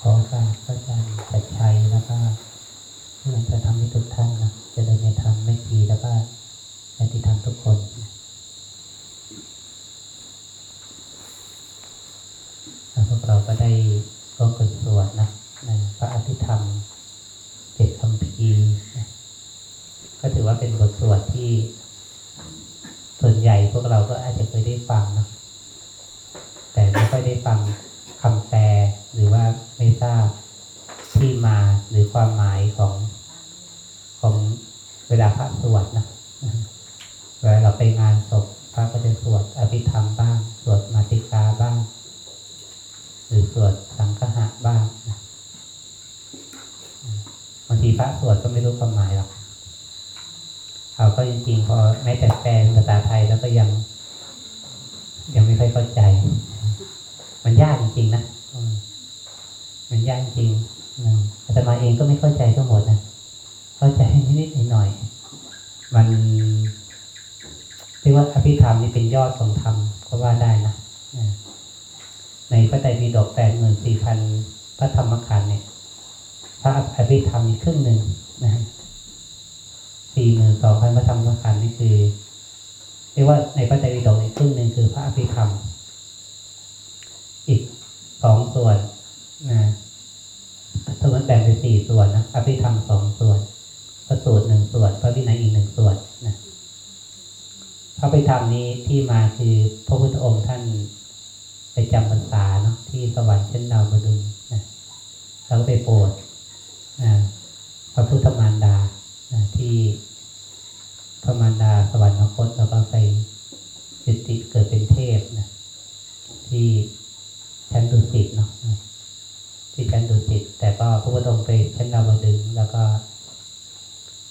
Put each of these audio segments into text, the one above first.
ขอการพระอาจารย์จัดชัยแล้วก็เพื่อจะทำให้ทุกท่านนะจะได้ในธรรมไม่ดีแล้วก็ในที่ทำทุกคนพวกเราก็ได้ก็กดสวดนะในพระอภิธรรมเจ็ดคำพีร์ก็ถือว่าเป็นบทสวดที่ส่วนใหญ่พวกเราก็อาจจะเคยได้ฟังนะ แต่ไม่ค่อยได้ฟังคำแปลหรือว่าไม่ทราบที่มาหรือความหมายของของเวลาพระสวดนะเวลาเราไปงานศพพระก็จะสวดอภิธรรมบ้าง สวดมาติกาบ้าง หรือสวดสังฆะบ้างนะบางทีพระสวดก็ไม่รู้ความหมายหรอกเราก็จริงๆพอแม้แต่แปลภาษาไทยแล้วก็ยัง ยังไม่ค่อยเข้าใจ มันยากจริงๆนะอืมมันยากจริงอืมอาตมาเองก็ไม่เข้าใจทั้งหมดนะ เข้าใจนิดๆหน่อยๆมันเรียกว่าอภิธรรมนี่เป็นยอดของธรรมก็ว่าได้นะอ่าในพระไตรปิฎกแปดหมื่นสี่ พระธรรมขันธ์เนี่ยพระอภิธรรมนี่ครึ่งหนึ่งนะสี่หมื่นสองพันพระธรรมขันธ์นี่คือเรียกว่าในพระไตรปิฎกในครึ่งหนึ่งคือพระอภิธรรม อีกสองส่วนนะสมมติแบ่งเป็นสี่ส่วนนะอภิธรรมสองส่วนพระสูตรหนึ่งส่วน พระวินัยอีกหนึ่งส่วนนะพระอภิธรรมนี้ที่มาคือพระพุทธองค์ท่าน ไปจำพรรษาเนาะที่สวรรค์เช่นดาวบดุลนะแล้วก็ไปโปรดนะพระพุทธมารดานะที่พระมารดาสวรรคตแล้วก็ไปจิติเกิดเป็นเทพนะที่ชั้นดุสิตเนาะที่ชั้นดุสิตแต่ก็พระพุทธองค์ไปชั้นดาวดึงแล้วก็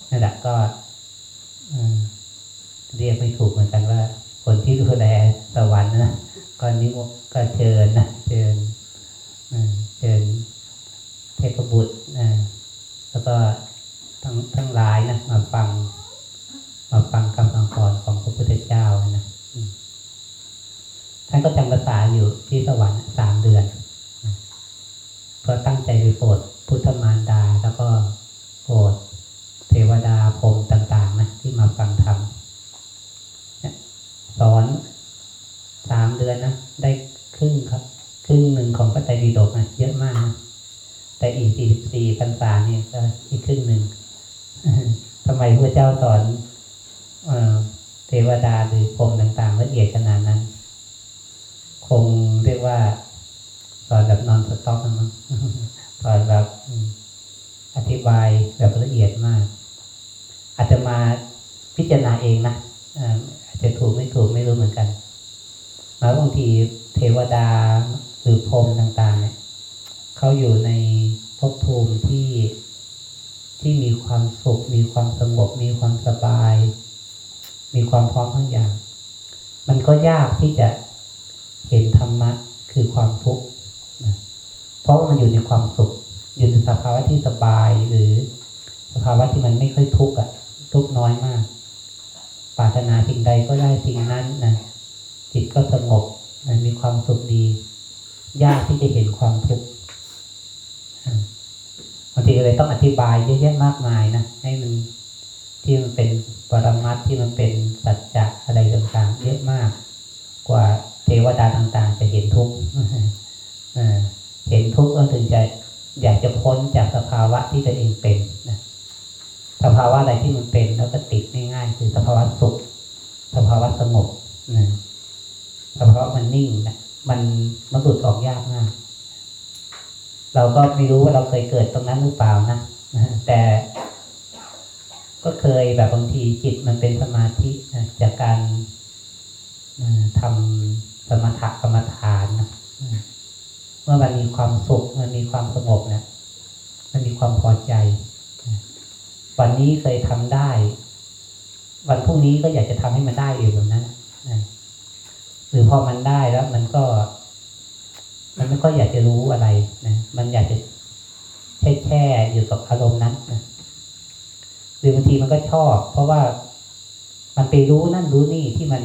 นั่นแหละก็เรียกไม่ถูกเหมือนกันว่า คนที่ดูแลสวรรค์นะ ก็นิมนต์ก็เชิญนะเชิญเชิญเทพบุตรนะแล้วก็ทั้งทั้งหลายนะมาฟัง มาฟังคำสั่งสอนของพระพุทธเจ้านะท่านก็จำภาษาอยู่ที่สวรรค์สามเดือน ก็ตั้งใจไปโปรดพุทธมารดา แล้วก็โปรดเทวดาพรหมต่าง ๆ นะที่มาฟังธรรมเนี่ยสอนสามเดือนนะได้ครึ่งครับ ครึ่งหนึ่งของพระไตรปิฎกนะเยอะมากนะแต่อีกสี่สิบสี่พรรษาเนี่ย ก็อีกครึ่งหนึ่งทำไมพระเจ้าสอนเทวดาหรือพรหมต่างๆละเอียดขนาดนั้น คงเรียกว่า สอนแบบนอนสต็อกนะมั้งสอนแบบอธิบายแบบละเอียดมากอาจจะมาพิจารณาเองนะ มีความสบาย มีความพร้อมทั้งอย่าง มันก็ยากที่จะเห็นธรรมะคือความทุกข์นะเพราะว่ามันอยู่ในความสุข อยู่ในสภาวะที่สบายหรือสภาวะที่มันไม่ค่อยทุกข์อะ ทุกข์น้อยมาก ปรารถนาสิ่งใดก็ได้สิ่งนั้นนะจิตก็สงบนะมีความสุขดี ยากที่จะเห็นความทุกข์บางทีก็เลยต้องอธิบายเยอะแยะมากมายนะให้มัน ที่มันเป็นปรมัตที่มันเป็นสัจจะอะไรต่างๆเยอะมาก กว่าเทวดาต่างๆ จะเห็นทุกข์เออเห็นทุกข์ก็ถึงจะอยากจะพ้นจากสภาวะที่ตัวเองเป็นนะสภาวะอะไรที่มันเป็นแล้วก็ติดง่ายๆคือสภาวะสุข สภาวะสงบนะสภาวะมันนิ่งนะมันมันหลุดออกยากมาก เราก็ไม่รู้ว่าเราเคยเกิดตรงนั้นหรือเปล่านะแต่ ก็เคยแบบบางทีจิตมันเป็นสมาธินะจากการทำสมถะกรรมฐานนะเมื่อมันมีความสุขมันมีความสงบเนี่ยมันมีความพอใจ วันนี้เคยทำได้ วันพรุ่งนี้ก็อยากจะทำให้มันได้อยู่แบบนั้นหรือพอมันได้แล้ว มันก็ มันไม่ค่อยอยากจะรู้อะไรนะมันอยากจะแช่แช่อยู่กับอารมณ์นั้นนะ หรือบางทีมันก็ชอบ เพราะว่ามันไปรู้นั่นรู้นี่ที่มัน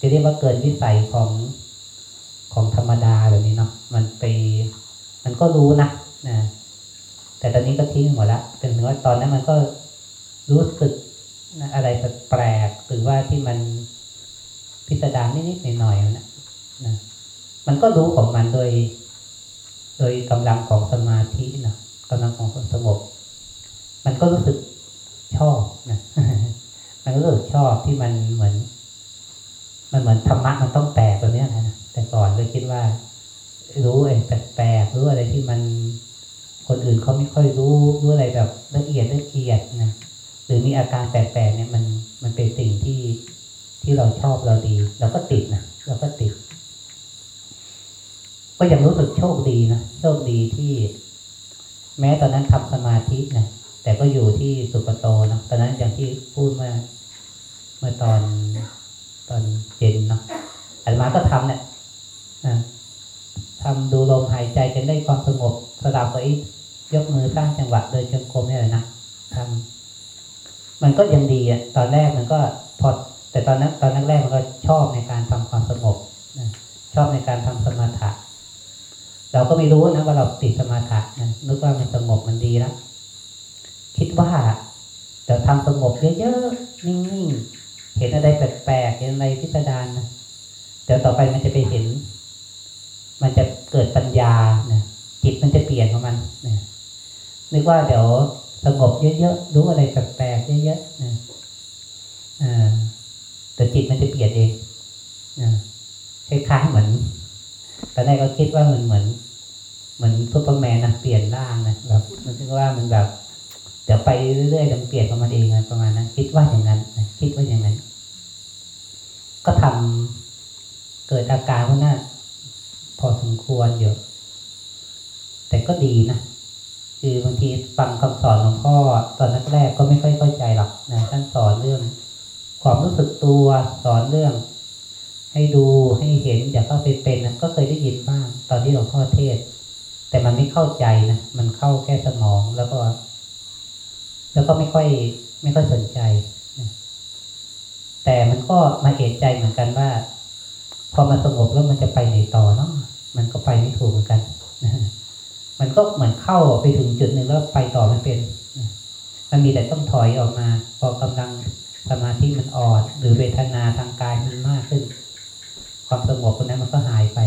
จะเรียกว่าเกินวิสัยของของธรรมดาแบบนี้เนาะมันไป มันก็รู้นะนะแต่ตอนนี้ก็ทิ้งหมดละเป็นถึงว่าตอนนั้นมันก็รู้สึกนะอะไรแปลกหรือว่าที่มันพิสดารนิดๆหน่อยๆนะนะมันก็รู้ของมันโดย โดยกำลังของสมาธินะกำลังของความสงบ มันก็รู้สึกชอบนะมันก็รู้สึกชอบที่มันเหมือน มันเหมือนธรรมะมันต้องแปลกแบบเนี้ยนะแต่ก่อนเลยคิดว่า รู้ไอ้แปลกๆรู้อะไรที่มันคนอื่นเขาไม่ค่อยรู้รู้อะไรแบบละเอียดละเอียดนะหรือมีอาการแปลกๆเนี่ยมันมันเป็นสิ่งที่ที่เราชอบเราดีเราก็ติดนะเราก็ติด ก็ยังรู้สึกโชคดีนะโชคดีที่ แม้ตอนนั้นทำสมาธินะ แต่ก็อยู่ที่สุปโตนะตอนนั้นอย่างที่พูดเมื่อเมื่อตอนตอนเย็นเนาะอาตมาก็ทำเนี่ยนะทำดูลมหายใจจนได้ความสงบสลับกับยกมือสร้างจังหวะเดินจงกรมนี่แหละนะทำมันก็ยังดีอะ ตอนแรกมันก็พอ แต่ตอนนั้น ตอนแรกมันก็ชอบในการทำความสงบชอบในการทำสมาธิเราก็ไม่รู้นะว่าเราติดสมาธินะนึกว่ามันสงบมันดีแล้ว คิดว่าเดี๋ยวทำสงบเยอะๆนิ่งๆเห็นอะไรแปลกๆเห็นอะไรพิสดารนะเดี๋ยวต่อไปมันจะไปเห็น มันจะเกิดปัญญานะจิตมันจะเปลี่ยนของมันนะนึกว่าเดี๋ยวสงบเยอะๆรู้อะไรแปลกๆเยอะๆนะอ่าแต่จิตมันจะเปลี่ยนเองนะคล้ายๆเหมือนตอนแรกก็คิดว่ามันเหมือน เหมือนซูเปอร์แมนนะเปลี่ยนร่างนะแบบมันคิดว่ามันแบบ เดี๋ยวไปเรื่อยๆมันเปลี่ยนของมันเองนะประมาณนั้นคิดว่าอย่างนั้นคิดว่าอย่างนั้น ก็ทำเกิดอาการพวกนั้นพอสมควรอยู่แต่ก็ดีนะคือบางทีฟังคำสอนหลวงพ่อตอนแรกๆก็ไม่ค่อยเข้าใจหรอกนะท่านสอนเรื่อง ความรู้สึกตัวสอนเรื่อง ให้ดูให้เห็นอย่าเข้าไปเป็นนะก็เคยได้ยินบ้าง ตอนที่หลวงพ่อเทศ แต่มันไม่เข้าใจนะมันเข้าแค่สมองแล้วก็ แล้วก็ไม่ค่อยไม่ค่อยสนใจ แต่มันก็มาเอะใจเหมือนกันว่า พอมันสงบแล้วมันจะไปไหนต่อเนาะมันก็ไปไม่ถูกเหมือนกันมันก็เหมือนเข้าไปถึงจุดหนึ่งแล้วไปต่อไม่เป็น มันมีแต่ต้องถอยออกมา พอกำลังสมาธิมันอ่อนหรือเวทนาทางกายมันมากขึ้น ความสงบตรงนั้นมันก็หายไป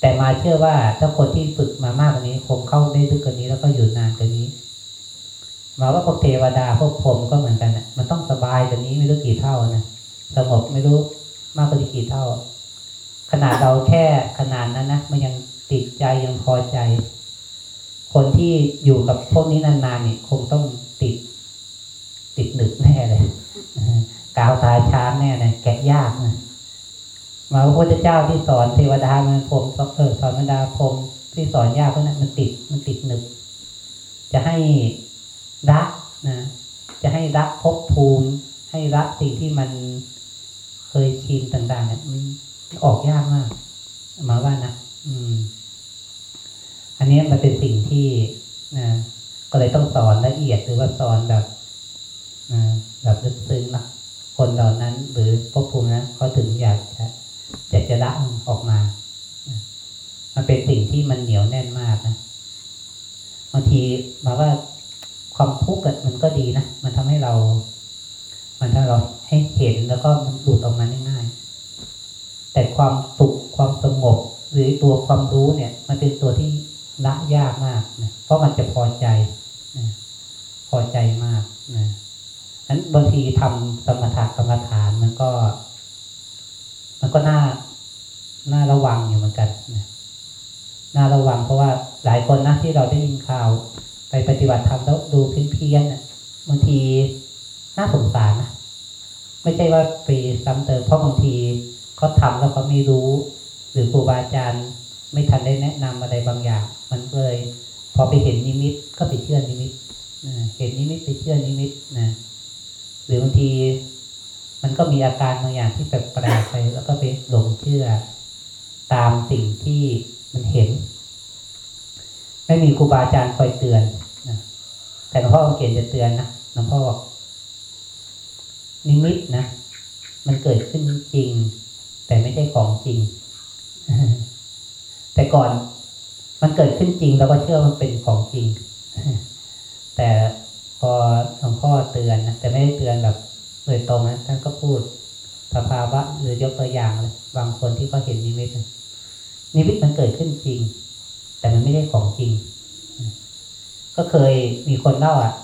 แต่มาเชื่อว่าถ้าคนที่ฝึกมามากกว่านี้คงเข้าได้ลึกกว่านี้แล้วก็อยู่นานกว่านี้ มาว่าพวกเทวดาพวกพรมก็เหมือนกันนะมันต้องสบายกว่านี้ไม่รู้กี่เท่านะสงบไม่รู้มากกว่าดีกี่เท่า ขนาดเราแค่ขนาดนั้นนะมันยังติดใจยังพอใจ คนที่อยู่กับพวกนี้นานๆเนี่ยคงต้องติด ติดหนึกแน่เลยกาวตาช้างแน่เลยแกะยากนะมาพระพุทธเจ้าที่สอนเทวดามันพรหมเออสอนบรรดาพรมที่สอนยากเพราะนั้นมันติดมันติดหนึกจะให้ รักนะจะให้รักภพภูมิ ให้รักสิ่งที่มันเคยชินต่างๆเนี่ยมันออกยากมาก มาว่านะอืม อันนี้มันเป็นสิ่งที่นะก็เลยต้องสอนละเอียดหรือว่าสอนแบบนะแบบลึกซึ้งนะคนเหล่านั้น หรือภพภูมินั้นเขาถึงอยากจะอยากจะละออกมามันเป็นสิ่งที่มันเหนียวแน่นมากนะบางทีมาว่า ความทุกข์มันก็ดีนะ มันทำให้เรา มันทำให้เราให้เห็นแล้วก็มันหลุดออกมาง่ายๆ แต่ความสุขความสงบหรือตัวความรู้เนี่ย มันเป็นตัวที่ละยากมากนะเพราะมันจะพอใจนะพอใจมากนะนั้นบางทีทำสมถะกรรมฐานมันก็ มันก็น่าน่าระวังอยู่เหมือนกันนะน่าระวังเพราะว่าหลายคนนะที่เราได้ยินข่าว ไปปฏิบัติธรรมแล้วดูเพี้ยนๆบางทีน่าสงสารนะไม่ใช่ว่าไปซ้ำเติมเพราะบางทีเขาทำแล้วเขาไม่รู้ หรือครูบาอาจารย์ไม่ทันได้แนะนำอะไรบางอย่าง มันเลยพอไปเห็นนิมิตก็ไปเชื่อนิมิตเห็นนิมิตไปเชื่อนิมิตนะหรือบางทีมันก็มีอาการบางอย่างที่แปลกๆไปแล้วก็ไปหลงเชื่อตามสิ่งที่มันเห็น ไม่มีครูบาอาจารย์คอยเตือน แต่หลวงพ่อเขียนจะเตือนนะหลวงพ่อบอกนิมิตนะมันเกิดขึ้นจริง แต่ไม่ใช่ของจริง แต่ก่อนมันเกิดขึ้นจริงเราก็เชื่อมันเป็นของจริง แต่พอหลวงพ่อเตือนนะแต่ไม่ได้เตือนแบบโดยตรงนะท่านก็พูดสภาวะหรือยกตัวอย่างเลยบางคนที่เขาเห็นนิมิตนะนิมิตมันเกิดขึ้นจริง แต่มันไม่ได้ของจริง ก็เคยมีคนเล่าอะ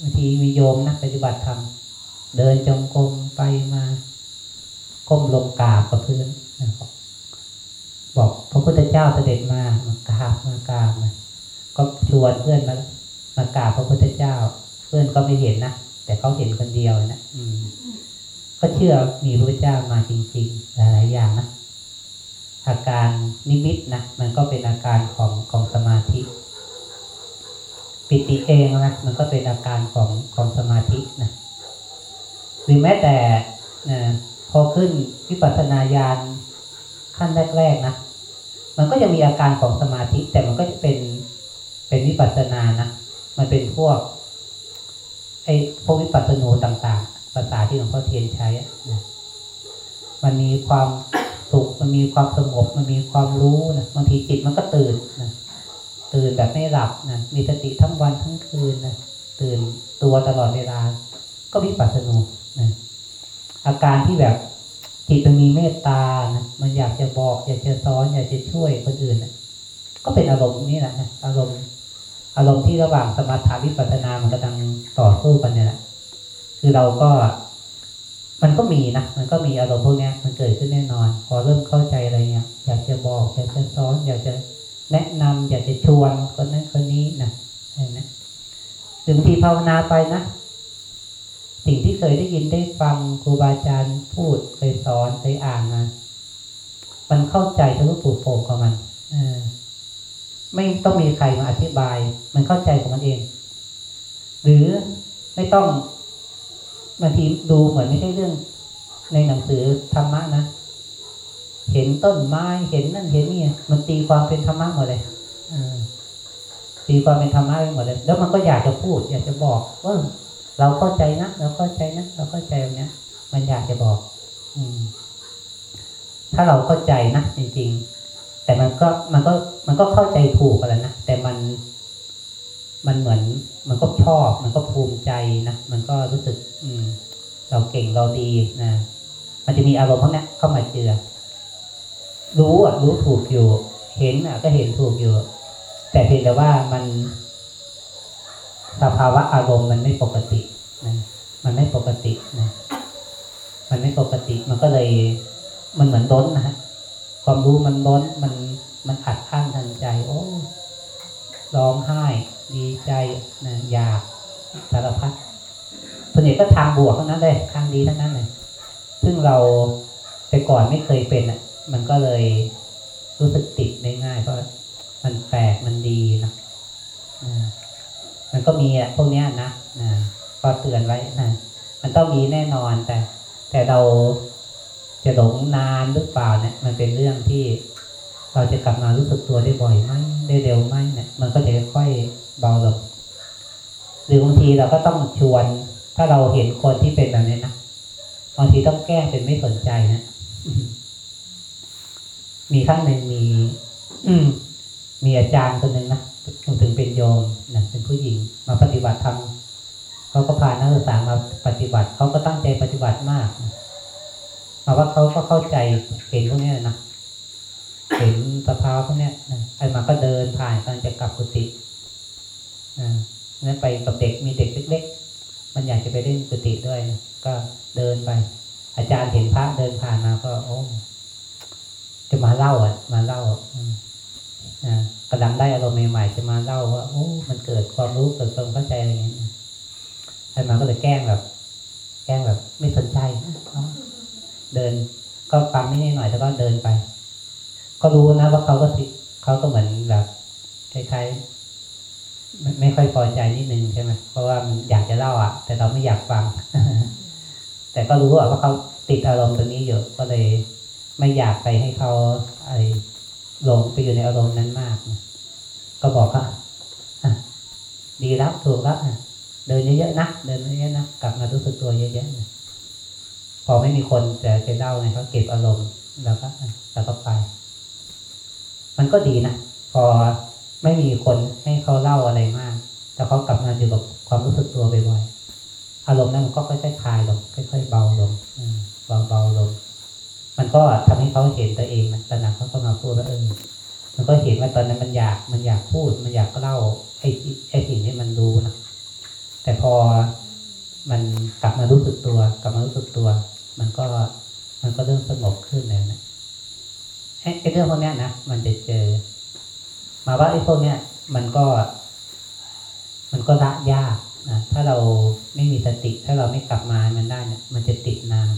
บางทีมีโยมนะปฏิบัติธรรมเดินจงกรมไปมาก้มลงกราบกับพื้นนะครับบอกพระพุทธเจ้าเสด็จมามากราบมากราบมาก็ชวนเพื่อนมามากราบพระพุทธเจ้า เพื่อนก็ไม่เห็นนะแต่เขาเห็นคนเดียวนะอืม ก็เชื่อมีพระพุทธเจ้ามาจริง ๆ หลายๆอย่างนะอาการนิมิตนะมันก็เป็นอาการของของสมาธิ ปิติเองนะมันก็เป็นอาการของของสมาธินะหรือแม้แต่นะพอขึ้นวิปัสสนาญาณขั้นแรกๆนะมันก็ยังมีอาการของสมาธิ แต่มันก็จะเป็นเป็นวิปัสสนานะมันเป็นพวกไอ้พวกวิปัสสนูต่างๆภาษาที่หลวงพ่อเทียนใช้อะนะมันมีความสุขมันมีความสงบมันมีความรู้นะบางทีจิตมันก็ตื่นนะ ตื่นแบบไม่หลับนะมีสติทั้งวันทั้งคืนนะตื่นตัวตลอดเวลา ก็วิปัสสนูนะอาการที่แบบจิตมันมีเมตตานะมันอยากจะบอก อยากจะสอนอยากจะช่วยคนอื่นนะก็เป็นอารมณ์นี้แหละนะอารมณ์ อารมณ์ที่ระหว่างสมถาวิปัสสนามันกำลังต่อสู้กันเนี่ยแหละคือเราก็มันก็มีนะ มันก็มีอารมณ์พวกนี้มันเกิดขึ้นแน่นอน พอเริ่มเข้าใจอะไรเงี้ย อยากจะบอก อยากจะสอน อยากจะ แนะนำอยากจะชวนคนนั้นคนนี้นะอะไรนะหรือบางทีภาวนาไปนะ สิ่งที่เคยได้ยินได้ฟังครูบาอาจารย์พูดเคยสอนเคยอ่านมามันเข้าใจทะลุปูโป่งของมันออไม่ต้องมีใครมาอธิบาย มันเข้าใจของมันเอง หรือไม่ต้องบางทีดูเหมือนไม่ใช่เรื่องในหนังสือธรรมะนะ เห็นต้นไม้เห็นนั่นเห็นนี่มันตีความเป็นธรรมะหมดเลยเออตีความเป็นธรรมะไปหมดเลย แล้วมันก็อยากจะพูด อยากจะบอกว่าเราเข้าใจนะเราเข้าใจนะเราเข้าใจแบบเนี้ยมันอยากจะบอก อืม ถ้าเราเข้าใจนะจริง ๆ แต่มันก็มันก็มันก็เข้าใจถูกแล้วนะแต่มัน มันเหมือน มันก็ชอบ มันก็ภูมิใจนะมันก็รู้สึก อืม เราเก่งเราดีนะมันจะมีอารมณ์พวกนี้เข้ามาเจือ รู้อะรู้ถูกอยู่ เห็นอะก็เห็นถูกอยู่ แต่เพียงแต่ว่ามัน สภาวะอารมณ์มันไม่ปกตินะมันไม่ปกตินะมันไม่ปกติ มันก็เลยมันเหมือนล้นนะฮะความรู้มันล้นมันมันอัดอั้นทันใจ โอ้ร้องไห้ ดีใจนะอยากสารพัดส่วนใหญ่ก็ทางบวกทั้งนั้นเลยทางดีทั้งนั้นเลยซึ่งเราแต่ก่อนไม่เคยเป็นอะ มันก็เลยรู้สึกติดได้ง่าย เพราะมันแปลกมันดีนะมันก็มีอะพวกเนี้ยนะนะก็เตือนไว้นะมันต้องมีแน่นอนแต่ แต่เราจะหลงนานหรือเปล่าเนี่ย มันเป็นเรื่องที่เราจะกลับมารู้สึกตัวได้บ่อยไหมได้เร็วไหมเนี่ย มันก็จะค่อยเบาลงหรือบางทีเราก็ต้องชวน ถ้าเราเห็นคนที่เป็นแบบนี้นะบางทีต้องแก้เป็นไม่สนใจนะ มีครั้งหนึ่งมี อืม มีอาจารย์คนหนึ่งนะถึงเป็นโยมนะเป็นผู้หญิงมาปฏิบัติธรรมเขาก็พานักศึกษามาปฏิบัติเขาก็ตั้งใจปฏิบัติมากนะมาว่าเขาก็เข้าใจเห็นพวกเนี้ยนะเห็นสภาวะพวกเนี้ยนะไอ้มาก็เดินผ่านกำลังจะกลับกุฏิอ่านั้นไปกับเด็กมีเด็กเล็ก ๆ มันอยากจะไปเล่นกุฏิด้วยนะก็เดินไป อาจารย์เห็นพระเดินผ่านมาก็โอ้ จะมาเล่าอะ มาเล่าอ่ากำลังได้อารมณ์ใหม่ๆจะมาเล่าว่าโอ้มันเกิดความรู้เกิดความเข้าใจอะไรอย่างเงี้ยไอ้มาก็เลยแกล้งแบบ แกล้งแบบ ไม่สนใจเดิน ก็ฟังนิดหน่อยแล้วก็เดินไป ก็รู้นะว่าเขาก็สิเขาก็เหมือนแบบคล้ายๆไม่ไม่ค่อยพอใจนิดนึงใช่ไหมเพราะว่ามันอยากจะเล่าอะ แต่เราไม่อยากฟัง แต่ก็รู้ว่าเขาติดอารมณ์ตรงนี้อยู่ก็เลย ไม่อยากไปให้เขาไอหลงไปอยู่ในอารมณ์นั้นมากนะก็บอกว่าดีแล้วถูกแล้วอะเดินเยอะๆนะเดินเยอะๆนะกลับมารู้สึกตัวเยอะๆนะพอไม่มีคนแต่จะเล่าไงเขาเก็บอารมณ์แล้วก็แล้วก็ไป มันก็ดีนะพอไม่มีคนให้เขาเล่าอะไรมาก แต่เขากลับมาอยู่กับความรู้สึกตัวบ่อยๆอารมณ์นั้นมันก็ค่อยๆคลายลงค่อยๆเบาลงเบาๆลง มันก็ทำให้เขาเห็นตัวเองนะตระหนักเขาก็มาพูดว่าเออมันก็เห็นว่าตอนนั้นมันอยากมันอยากพูด มันอยากเล่าไอ้ที่ไอ้สิ่งที่มันรู้นะแต่พอมันกลับมารู้สึกตัว กลับมารู้สึกตัว มันก็มันก็เริ่มสงบขึ้นแล้วนะไอ้ไอ้เรื่องพวกนี้ยนะมันจะเจอ มาว่าไอ้พวกเนี้ยมันก็ มันก็ละยากนะถ้าเราไม่มีสติ ถ้าเราไม่กลับมามันได้เนี่ยมันจะติดนาน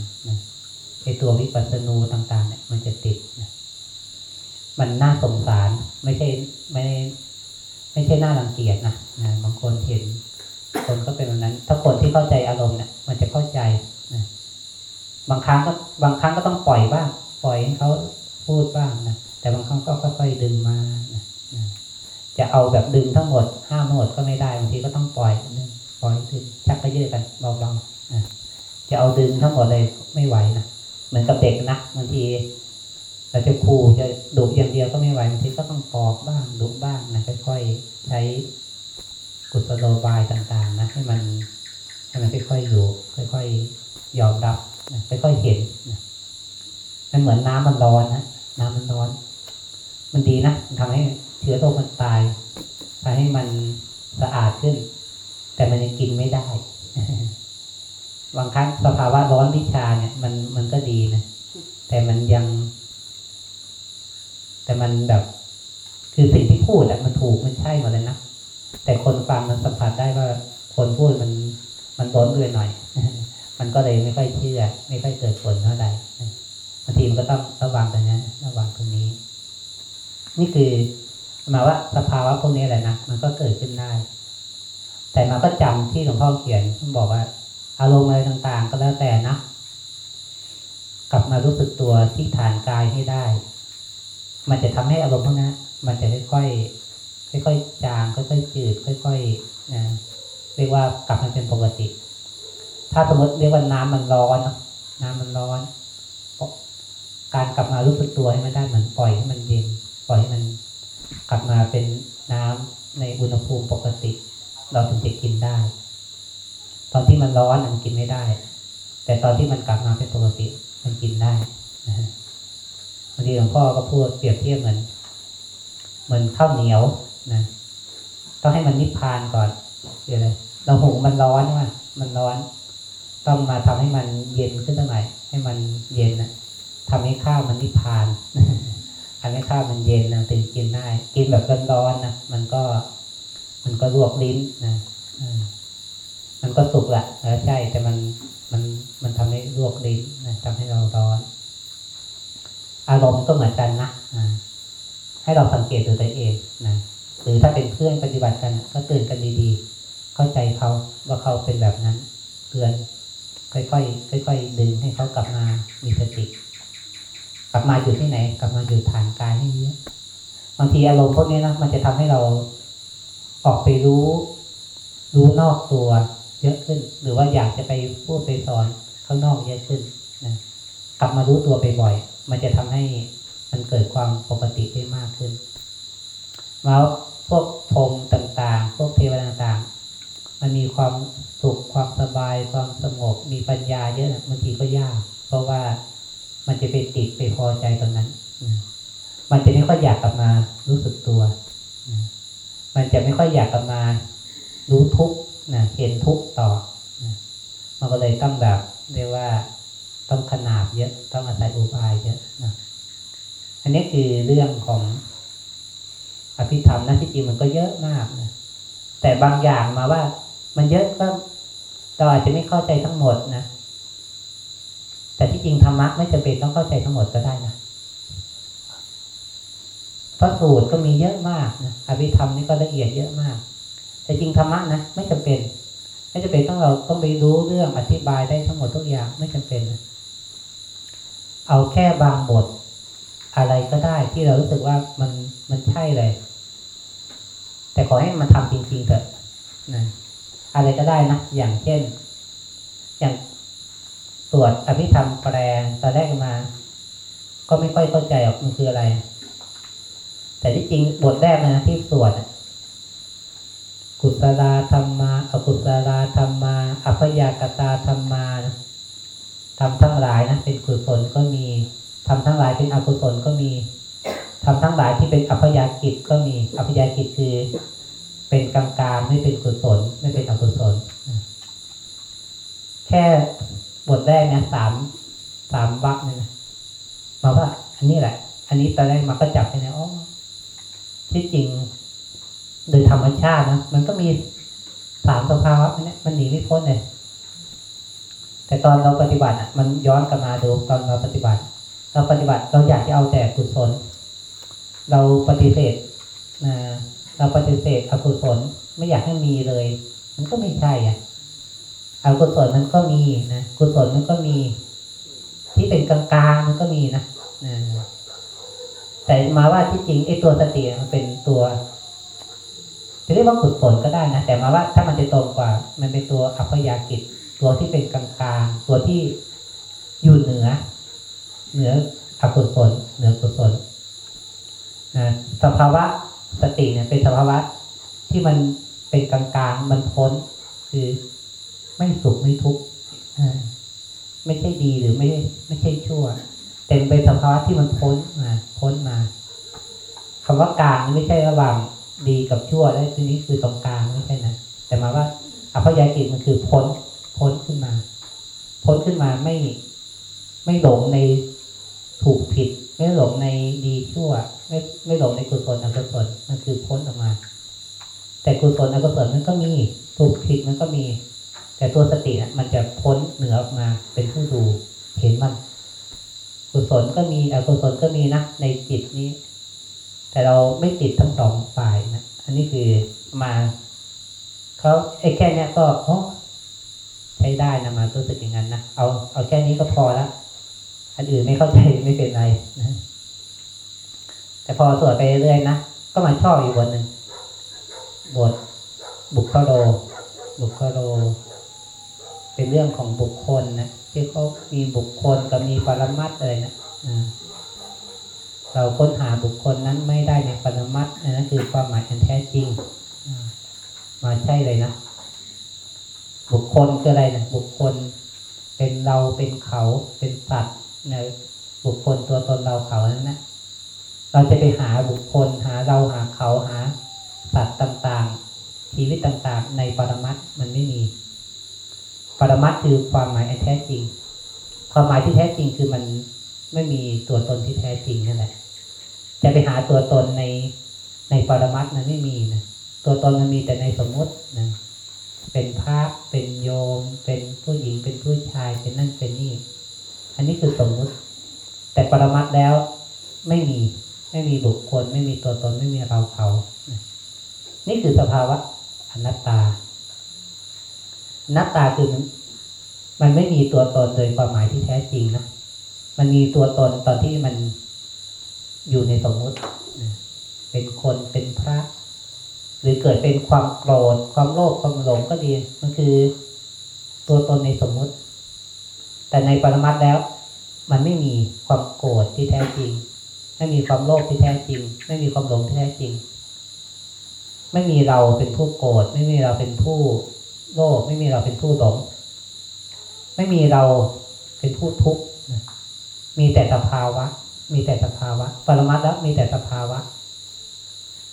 ไอตัววิปัสสนูต่างๆ เนี่ย มันจะติดนะมันน่าสงสารไม่ใช่ไม่ไม่ใช่น่ารังเกียจนะนะบางคนเห็น คนก็เป็นแบบนั้น ถ้าคนที่เข้าใจอารมณ์เนี่ยมันจะเข้าใจนะบางครั้งก็บางครั้งก็ต้องปล่อยบ้าง ปล่อยให้เขาพูดบ้างนะแต่บางครั้งก็ค่อยๆดึงมานะนะจะเอาแบบดึงทั้งหมดห้ามทั้งหมดก็ไม่ได้บางทีก็ต้องปล่อยนึงปล่อยดึงชักกระเยอะกันเบาๆนะจะเอาดึงทั้งหมดเลยไม่ไหวนะ เหมือนกับเด็กนะบางทีเราจะขู่จะดุอย่างเดียวก็ไม่ไหวบางทีก็ต้องปอกบ้างดุบ้างนะค่อยๆใช้กุศโลบายต่าง ๆ นะ ให้มันให้มันค่อยๆอยู่ค่อยๆยอมรับนะค่อยๆเห็นนะมันเหมือนน้ำมันร้อนนะน้ำมันร้อน มันดีนะมันทำให้เชื้อโรคมันตายทำให้มันสะอาดขึ้น แต่มันยังกินไม่ได้ บางครั้งสภาวะร้อนวิชาเนี่ย มันมันก็ดีนะ แต่มันยัง แต่มันแบบ คือสิ่งที่พูดอะมันถูกมันใช่หมดเลยนะ แต่คนฟังมันสัมผัสได้ว่าคนพูดมันมันร้อนเกินหน่อย มันก็เลยไม่ค่อยเชื่อ ไม่ค่อยเกิดผลเท่าไหร่บางทีมันก็ต้องระวังตรงนี้ระวังตรงนี้ นี่คือหมายว่าสภาวะพวกนี้แหละนะมันก็เกิดขึ้นได้ แต่มันก็จำที่หลวงพ่อเขียนบอกว่า อารมณ์อะไรต่างๆ ก็แล้วแต่นะ กลับมารู้สึกตัวที่ฐานกายให้ได้ มันจะทำให้อารมณ์พวกนี้มันจะค่อยๆค่อยๆจางค่อยๆจืด ค่อยๆนะเรียกว่ากลับมาเป็นปกติ ถ้าสมมติเรียกว่าน้ำมันร้อนนะน้ำมันร้อน การกลับมารู้สึกตัวให้มันได้เหมือนปล่อยให้มันเย็นปล่อยให้มันกลับมาเป็นน้ำในอุณหภูมิปกติ เราถึงจะกินได้ ตอนที่มันร้อนมันกินไม่ได้ แต่ตอนที่มันกลับมาเป็นปกติมันกินได้นะฮะบางทีหลวงพ่อก็พูดเปรียบเทียบเหมือนเหมือนข้าวเหนียวนะต้องให้มันนิพพานก่อนเดี๋ยวเลยเราหุงมันร้อนใช่ไหมมันร้อน ต้องมาทำให้มันเย็นขึ้นตั้งไหนให้มันเย็นนะทำให้ข้าวมันนิพพานทำให้ข้าวมันเย็นนะถึงกินได้ กินแบบร้อนๆนะมันก็ มันก็ลวกลิ้นนะอื มันก็สุกแหละเออใช่แต่มันมันมันทำให้ลวกลิ้นนะทำให้เราร้อน อารมณ์ก็เหมือนกันนะอ่าให้เราสังเกตตัวเองนะหรือถ้าเป็นเพื่อนปฏิบัติกันก็เตือนกันดีๆ เข้าใจเขาว่าเขาเป็นแบบนั้นเตือนค่อยๆค่อยๆดึงให้เขากลับมามีสติกลับมาอยู่ที่ไหน กลับมาอยู่ฐานกายให้เยอะบางทีอารมณ์พวกนี้นะมันจะทำให้เราออกไปรู้ รู้นอกตัว เยอะขึ้น หรือว่าอยากจะไปพูดไปสอนข้างนอกเยอะขึ้นนะกลับมารู้ตัวไปบ่อยมันจะทำให้มันเกิดความปกติได้มากขึ้นแล้วพวกพรมต่างๆ พวกเทวดาต่างๆ มันมีความสุขความสบายความสงบมีปัญญาเยอะนะบางทีก็ยาก เพราะว่ามันจะไปติดไปพอใจตรงนั้นนะมันจะไม่ค่อยอยากกลับมารู้สึกตัวนะมันจะไม่ค่อยอยากกลับมารู้ทุกข์ นะเห็นทุกข์ต่อนะมันก็เลยต้องแบบเรียกว่าต้องขนาบเยอะต้องอาศัยอุบายเยอะนะอันนี้คือเรื่องของอภิธรรมนะที่จริงมันก็เยอะมากนะแต่บางอย่างมาว่า มันเยอะก็เราอาจจะไม่เข้าใจทั้งหมดนะแต่ที่จริงธรรมะไม่จำเป็นต้องเข้าใจทั้งหมดก็ได้นะพระสูตรก็มีเยอะมากนะอภิธรรมนี่ก็ละเอียดเยอะมาก แต่จริงธรรมะนะไม่จำเป็น ไม่จำเป็นต้องเราต้องไปรู้เรื่องอธิบายได้ทั้งหมดทุกอย่างไม่จำเป็นนะเอาแค่บางบท อะไรก็ได้ที่เรารู้สึกว่ามันมันใช่เลย แต่ขอให้มันทำจริงๆเถอะนะอะไรก็ได้นะอย่างเช่น อย่างตรวจอภิธรรมแปลตอนแรกมา ก็ไม่ค่อยเข้าใจหรอกมันคืออะไร แต่ที่จริงบทแรกนะที่สวด กุศลาธรรมาอกุศลาธรรมาอัพยากตาธรรมานะทำทั้งหลายนะเป็นกุศลก็มีทำทั้งหลายเป็นอกุศลก็มีทำทั้งหลายที่เป็นอัพยากิจก็มีอัพยากิจคือ เป็นกลางๆไม่เป็นกุศลไม่เป็นอกุศลแค่บทแรกเนี่ยสามสามวรรคเนี่ยนะมาว่า อันนี้แหละ อันนี้ตอนแรกมาก็จับไปนะอ๋อที่จริง โดยธรรมชาตินะมันก็มีสามสภาวะนี่มันหนีไม่พ้นเลยแต่ตอนเราปฏิบัติอะ มันย้อนกลับมาดูตอนเราปฏิบัติ เราปฏิบัติเราอยากจะเอาแต่กุศล เราปฏิเสธนะเราปฏิเสธอกุศลไม่อยากให้มีเลย มันก็ไม่ใช่อะอกุศลมันก็มีนะกุศลมันก็มี ที่เป็นกลางๆมันก็มีนะนะแต่มาว่าที่จริงไอ้ตัวสติมันเป็นตัว จะเรียกว่ากุศลก็ได้นะแต่มาว่าถ้ามันจะตรงกว่า มันเป็นตัวอัพยากิจ ตัวที่เป็นกลางๆตัวที่อยู่เหนือ เหนืออกุศลเหนือกุศลนะสภาวะสติเนี่ยเป็นสภาวะที่มันเป็นกลางๆมันพ้น คือไม่สุขไม่ทุกข์ไม่ใช่ดีหรือไม่ไม่ใช่ชั่วแต่เป็นสภาวะที่มันพ้นมาพ้นมาคำว่ากลางไม่ใช่ระหว่าง ดีกับชั่วและทีนี้คือตรงกลางไม่ใช่นะแต่มาว่าอภยากิจมันคือพ้นพ้นขึ้นมา พ้นขึ้นมาไม่ไม่หลงในถูกผิด ไม่หลงในดีชั่ว ไม่ไม่หลงในกุศลอกุศลมันคือพ้นออกมา แต่กุศลอกุศลมันก็มีถูกผิดมันก็มี แต่ตัวสตินะมันจะพ้นเหนือออกมาเป็นผู้ดูเห็นมัน กุศลก็มีอกุศลก็มีนะในจิตนี้ แต่เราไม่ติดทั้งสองฝ่ายนะ อันนี้คือมาเขาไอ้แค่เนี้ยก็โอ้ใช้ได้นะมารู้สึกอย่างนั้นนะเอาเอาแค่นี้ก็พอละอันอื่นไม่เข้าใจไม่เป็นไรนะแต่พอสวดไปเรื่อยนะก็มาชอบอยู่บทหนึ่งบทบุคคโลบุคคโลเป็นเรื่องของบุคคลนะที่เขามีบุคคลกับมีปรมัตอะไรนะอ่า เราค้นหาบุคคลนั้นไม่ได้ในปรมัตถ์นั่นคือความหมายอันแท้จริงมาใช่เลยนะ บุคคลคืออะไรนะบุคคลเป็นเราเป็นเขาเป็นสัตว์นบุคคลตัวตนเราเขานั้นนะเราจะไปหาบุคคลหาเราหาเขาหาสัตว์ต่างๆ ชีวิตต่างๆ ในปรมัตถ์มันไม่มี ปรมัตถ์คือความหมายอันแท้จริง ความหมายที่แท้จริงคือมันไม่มีตัวตนที่แท้จริงนั่นแหละ จะไปหาตัวตนในในปรมัตนั้นไม่มีนะตัวตนมันมีแต่ในสมมตินะเป็นพระเป็นโยม เป็นผู้หญิงเป็นผู้ชายเป็นนั่นเป็นนี่ อันนี้คือสมมุติ แต่ปรมัตแล้วไม่มีไม่มีบุคคล ไม่มีตัวตนไม่มีเราเขานะนี่คือสภาวะอนัตตาอนัตตาคือมันมันไม่มีตัวตนโดยความหมายที่แท้จริงนะมันมีตัวตนตอนที่มัน อยู่ในสมมติ เป็นคนเป็นพระ หรือเกิดเป็นความโกรธ ความโลภความหลงก็ดี มันคือตัวตนในสมมติ แต่ในปรมัตถ์แล้ว มันไม่มีความโกรธที่แท้จริง ไม่มีความโลภที่แท้จริง ไม่มีความหลงที่แท้จริง ไม่มีเราเป็นผู้โกรธ ไม่มีเราเป็นผู้โลภ ไม่มีเราเป็นผู้หลง ไม่มีเราเป็นผู้ทุกข์ มีแต่สภาวะ มีแต่สภาวะ ปรมัตแล้วมีแต่สภาวะ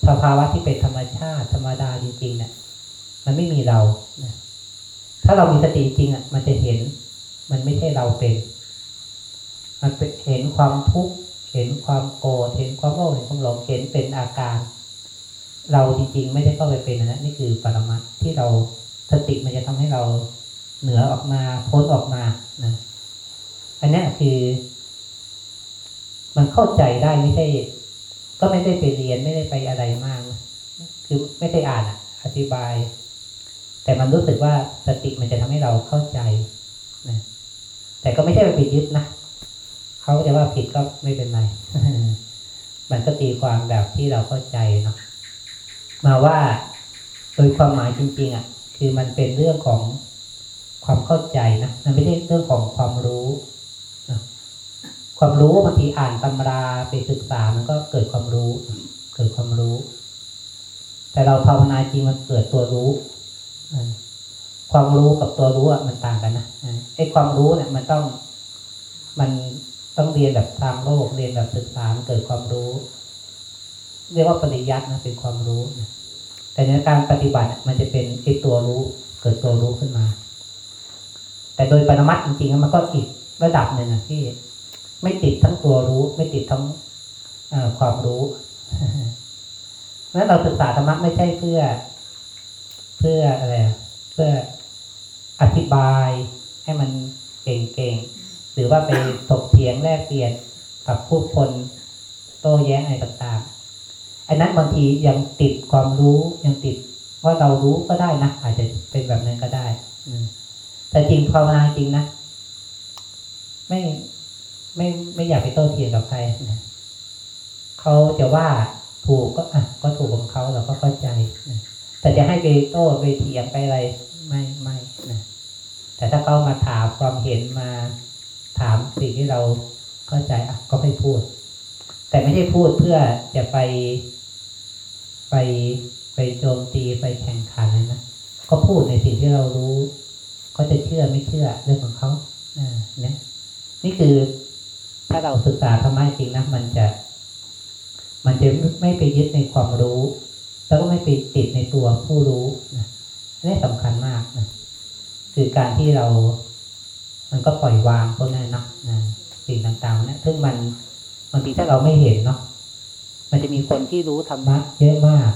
สภาวะที่เป็นธรรมชาติธรรมดาจริงๆเนี่ยมันไม่มีเรานะถ้าเรามีสติจริงอะ มันจะเห็น มันไม่ใช่เราเป็น มันเป็นเห็นความทุกข์เห็นความโกรธเห็นความโลภเห็นความหลงเห็นเป็นอาการ เราจริงๆ ไม่ได้เข้าไปเป็นนะนี่คือปรมัตที่เราสติมันจะทำให้เราเหนือออกมาพ้นออกมานะอันนี้คือ มันเข้าใจได้ไม่ใช่ ก็ไม่ได้ไปเรียนไม่ได้ไปอะไรมาก คือไม่ได้อ่านอธิบาย แต่มันรู้สึกว่าสติมันจะทำให้เราเข้าใจนะแต่ก็ไม่ใช่ไปปิดยึดนะเขาจะว่าผิดก็ไม่เป็นไรมันก็ตีความแบบที่เราเข้าใจเนาะมาว่าโดยความหมายจริง ๆอะ คือมันเป็นเรื่องของความเข้าใจนะมันไม่ใช่เรื่องของความรู้ ความรู้บางทีอ่านตำราไปศึกษามันก็เกิดความรู้ เกิดความรู้ แต่เราภาวนาจริงมันเกิดตัวรู้ความรู้กับตัวรู้มันต่างกันนะไอ้ความรู้เนี่ย มันต้อง มันต้องเรียนแบบทางโลกเรียนแบบศึกษามันเกิดความรู้ เรียกว่าปริยัตินะเป็นความรู้แต่ในการปฏิบัติมันจะเป็นไอ้ตัวรู้ เกิดตัวรู้ขึ้นมา แต่โดยปรมัตจริงๆมันก็อีกระดับหนึ่งอะที่ ไม่ติดทั้งตัวรู้ ไม่ติดทั้งความรู้นั้นเราศึกษาธรรมะไม่ใช่เพื่อ เพื่ออะไรเพื่ออธิบายให้มันเก่งๆ หรือว่าไปถกเถียงแลกเปลี่ยนกับผู้คนโต้แย้งอะไรต่างๆอันนั้นบางทียังติดความรู้ยังติดว่าเรารู้ก็ได้นะอาจจะเป็นแบบนั้นก็ได้แต่จริงภาวนาจริงนะไม่ ไม่ไม่อยากไปโต้เถียงกับใครนะเขาจะว่าถูกก็อะก็ถูกของเขาเราก็เข้าใจนะแต่จะให้ไปโต้ไปเถียงไปอะไรไม่ไม่นะแต่ถ้าเขามาถามความเห็นมาถามสิ่งที่เราเข้าใจอะก็ไม่พูด แต่ไม่ได้พูดเพื่อจะไปไปไปโจมตีไปแข่งขันเลยนะก็พูดในสิ่งที่เรารู้เขาจะเชื่อไม่เชื่อเรื่องของเขาอ่าเนี่ยนี่คือ ถ้าเราศึกษาธรรมะจริงนะมันจะ มันจะไม่ไปยึดในความรู้แล้วก็ไม่ไปติดในตัวผู้รู้นะนี่สำคัญมากนะคือการที่เรา มันก็ปล่อยวางพวกนั้นเนาะนะสิ่งต่างๆเนี่ยซึ่งมันบางทีถ้าเราไม่เห็นเนาะมันจะมีคนที่รู้ธรรมะเยอะมาก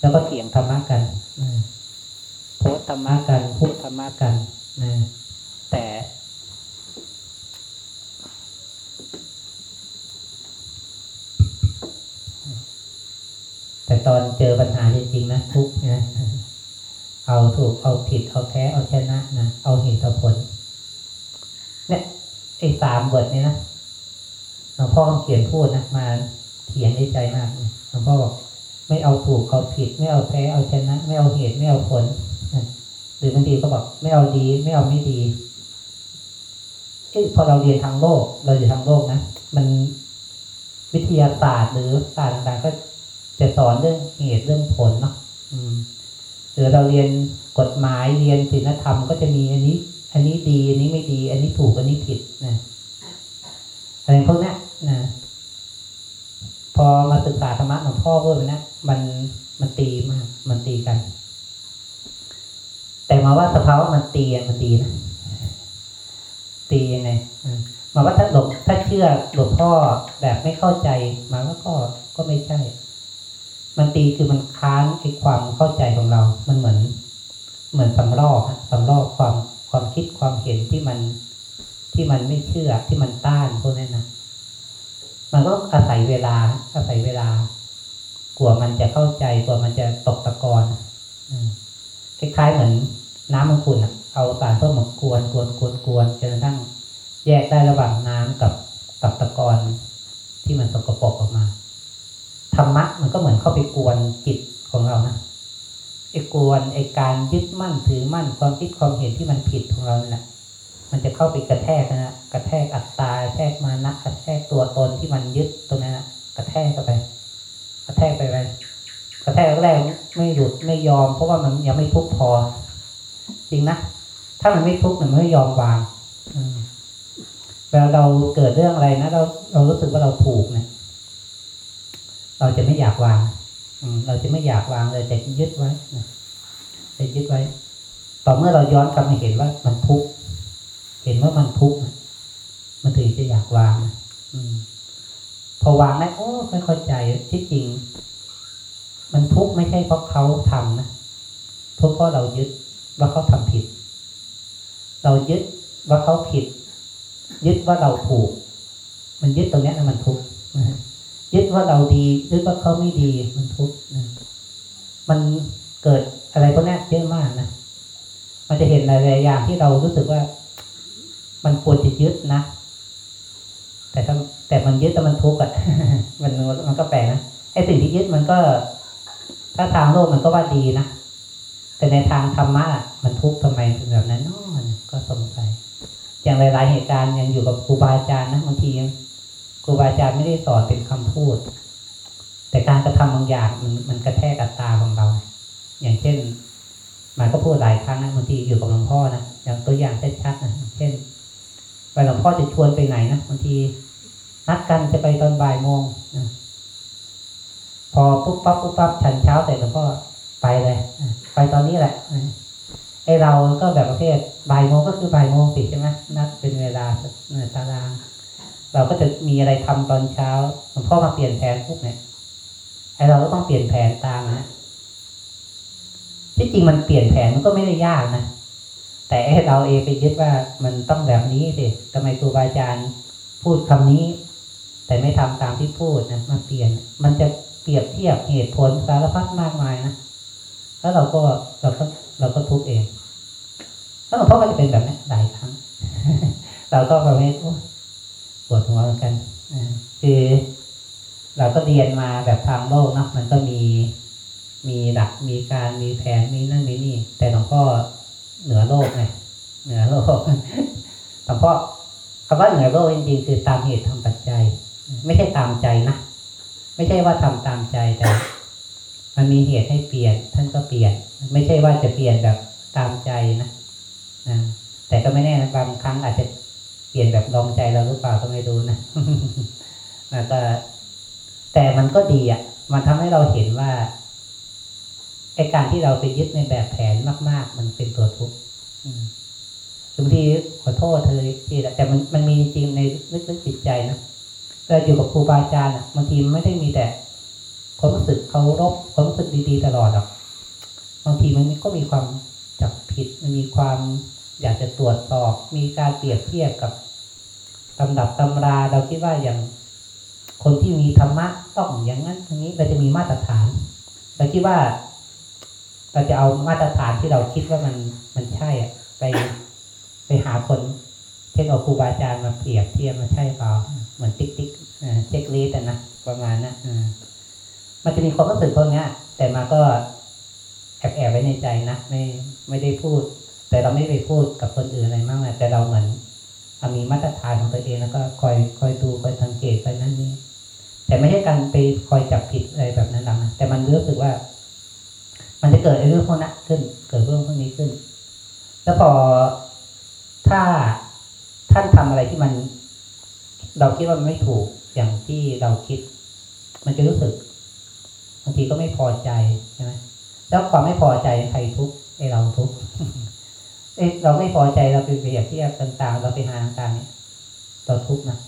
แล้วก็เถียงธรรมะกันนะโพสธรรมะกันพูดธรรมะกันนะแต่ แต่ตอนเจอปัญหาจริงๆนะทุกนะเอาถูกเอาผิดเอาแพ้เอาชนะนะเอาเหตุเอาผลเนี่ยไอ้สามบทนี้นะหลวงพ่อเขียนพูดนะมาเถียงในใจมากหลวงพ่อบอกไม่เอาถูกเอาผิด ไม่เอาแพ้เอาชนะ ไม่เอาเหตุไม่เอาผลหรือบางทีก็บอกไม่เอาดี ไม่เอาไม่ดีเอ้พอเราเรียนทางโลก เราอยู่ทางโลกนะมันวิทยาศาสตร์หรือศาสตร์ต่างๆก็ จะสอนเรื่องเหตุเรื่องผลเนาะอืมหรือเราเรียนกฎหมายเรียนศีลธรรมก็จะมีอันนี้ อันนี้ดี อันนี้ไม่ดี อันนี้ถูกอันนี้ผิดนะอะไรพวกนี้นะพอมาศึกษาธรรมะหลวงพ่อพูดไปนะมันมันตีมาก มันตีกัน แต่มาว่าสภาวะมันตีอะมันดีนะตียังไงอ่ามาว่าถ้าหลวงถ้าเชื่อหลวงพ่อแบบไม่เข้าใจมาว่าก็ก็ไม่ใช่ มันตีคือมันค้านไอ้ความเข้าใจของเรา มันเหมือน เหมือนสำรอกสำรอกความความคิดความเห็นที่มันที่มันไม่เชื่อที่มันต้านพวกนั้นนะมันก็อาศัยเวลา อาศัยเวลากลัวมันจะเข้าใจกลัวมันจะตกตะกอนคล้ายๆเหมือนน้ำมันขุ่นเอาสารส้มมากวนกวนกวนกวนจนกระทั่งแยกได้ระหว่างน้ำกับกับตะกอนที่มันสกปรกออกมา ธรรมะมันก็เหมือนเข้าไปกวนจิตของเรานะไอ้กวนไอ้การยึดมั่นถือมั่นความคิดความเห็นที่มันผิดของเรานี่แหละมันจะเข้าไปกระแทกนะกระแทกอัตตากระแทกมานะกระแทกตัวตนที่มันยึดตรงนั้นนะกระแทกเข้าไป กระแทกไปไปกระแทกแรกไม่หยุดไม่ยอม เพราะว่ามันยังไม่ทุกข์พอ จริงนะถ้ามันไม่ทุกข์มันไม่ยอมวางเวลาเราเกิดเรื่องอะไรนะเราเรารู้สึกว่าเราถูกเนะ เราจะไม่อยากวางอืมเราจะไม่อยากวางเลยแต่ยึดไว้นะจะยึดไว้ ต่อเมื่อเราย้อนกลับมาเห็นว่ามันทุกข์เห็นว่ามันทุกข์นะมันถึงจะอยากวางนะอืมพอวางได้โอ้ไม่เข้าใจที่จริง มันทุกข์ไม่ใช่เพราะเขาทำนะทุกข์เพราะเรายึดว่าเขาทำผิด เรายึดว่าเขาผิด ยึดว่าเราถูก มันยึดตรงเนี้ยนะมันทุกข์นะฮะ ยึดว่าเราดียึดว่าเขาไม่ดีมันทุกข์นะมันเกิดอะไรพวกนี้เยอะมากนะมันจะเห็นหลายๆอย่างที่เรารู้สึกว่า มันควรจะยึดนะแต่ถ้าแต่มันยึดแต่มันทุกข์อะมันมันก็แปลกนะไอ้สิ่งที่ยึดมันก็ ถ้าทางโลกมันก็ว่าดีนะแต่ในทางธรรมะมันทุกข์ทำไมถึงแบบนั้นนาะก็สงสัยอย่างหลายๆเหตุการณ์ยังอยู่กับครูบาอาจารย์นะบางทียัง รูบาอาจารย์ไม่ได้สอนเป็นคำพูด แต่การกระทำบางอย่างมันมันกระแทกอัตตาของเรา อย่างเช่นหมายก็พูดหลายครั้งนะบางทีอยู่กับหลวงพ่อนะอย่างตัวอย่างชัดๆนะเช่นไปหลวงพ่อจะชวนไปไหนนะบางทีนัดกันจะไปตอนบ่ายโมงนะพอปุ๊บปั๊บปุ๊บปั๊บฉันเช้าเสร็จหลวงพ่อไปเลยไปตอนนี้แหละไอเราก็แบบประเภทบ่ายโมงก็คือบ่ายโมงสิใช่ไหมนัดเป็นเวลาตาราง เราก็จะมีอะไรทำตอนเช้าหลวงพ่อมาเปลี่ยนแผนปุ๊บเนี่ยไอเราก็ต้องเปลี่ยนแผนตามนะที่จริงมันเปลี่ยนแผนมันก็ไม่ได้ยากนะแต่เราเองไปยึดว่ามันต้องแบบนี้สิทำไมครูบาอาจารย์พูดคำนี้ แต่ไม่ทำตามที่พูดนะมาเปลี่ยน มันจะเปรียบเทียบเหตุผลสารพัดมากมายนะแล้วเราก็เราก็เราก็ทุกข์เองแล้วหลวงพ่อก็จะเป็นแบบนี้หลายครั้ง เราก็แบบนี้โอ๊ย ปวดหัวเหมือนกันคือเราก็เรียนมาแบบทางโลกเนาะมันก็มีมีหลักมีการมีแผนมีนั่นมีนี่ แต่หลวงพ่อเหนือโลกไงเหนือโลกหลวงพ่อคำว่าเหนือโลกจริงๆคือตามเหตุทำปัจจัย ไม่ใช่ตามใจนะไม่ใช่ว่าทำตามใจแต่ มันมีเหตุให้เปลี่ยน ท่านก็เปลี่ยน ไม่ใช่ว่าจะเปลี่ยนแบบตามใจนะอ่าแต่ก็ไม่แน่นะบางครั้งอาจจะ เปลี่ยนแบบลองใจเราหรือเปล่าก็ไม่รู้นะแล้วก็แต่มันก็ดีอะ มันทำให้เราเห็นว่าไอการที่เราไปยึดในแบบแผนมาก ๆ มันเป็นตัวทุกข์อืมบางทีขอโทษเธอที่แต่มันมันมีจริงในลึกๆจิตใจนะเราอยู่กับครูบาอาจารย์อะบางทีมันไม่ได้มีแต่ความรู้สึกเคารพความรู้สึกดีๆตลอดหรอก บางทีมันก็มีความจับผิดมันมีความ อยากจะตรวจสอบมีการเปรียบเทียบกับตำดับตำราเราคิดว่าอย่างคนที่มีธรรมะต้องอย่างนั้นอย่างนี้เราจะมีมาตรฐานเราคิดว่า เราจะเอามาตรฐานที่เราคิดว่ามันมันใช่อะไปไปหาคนเช่นเอาครูบาอาจารย์มาเปรียบเทียบมาใช่เปล่าเหมือนติ๊กติ๊กอ่าเช็คลิสต์อะนะประมาณนะอ่ามันจะมีความรู้สึกพวกนี้แต่มาก็แอบแอบไว้ในใจนะไม่ไม่ได้พูด แต่เราไม่ไปพูดกับคนอื่นอะไรมากนะแต่เราเหมือนมีมาตรฐานของตัวเองแล้วก็คอยคอยดูคอยสังเกตไปนั่นนี่แต่ไม่ใช่การไปคอยจับผิดอะไรแบบนั้นหรอกนะแต่มันรู้สึกว่า มันจะเกิดไอ้เรื่องพวกนั้นขึ้น เกิดเรื่องพวกนี้ขึ้น แล้วพอถ้าท่านทำอะไรที่มัน เราคิดว่ามันไม่ถูกอย่างที่เราคิด มันจะรู้สึกบางทีก็ไม่พอใจใช่ไหมแล้วความไม่พอใจใครทุกไอเราทุก เอ้ยเราไม่พอใจเราไปเปรียบเทียบต่างๆ เราไปหาต่างๆเนี่ยเราทุกข์นะ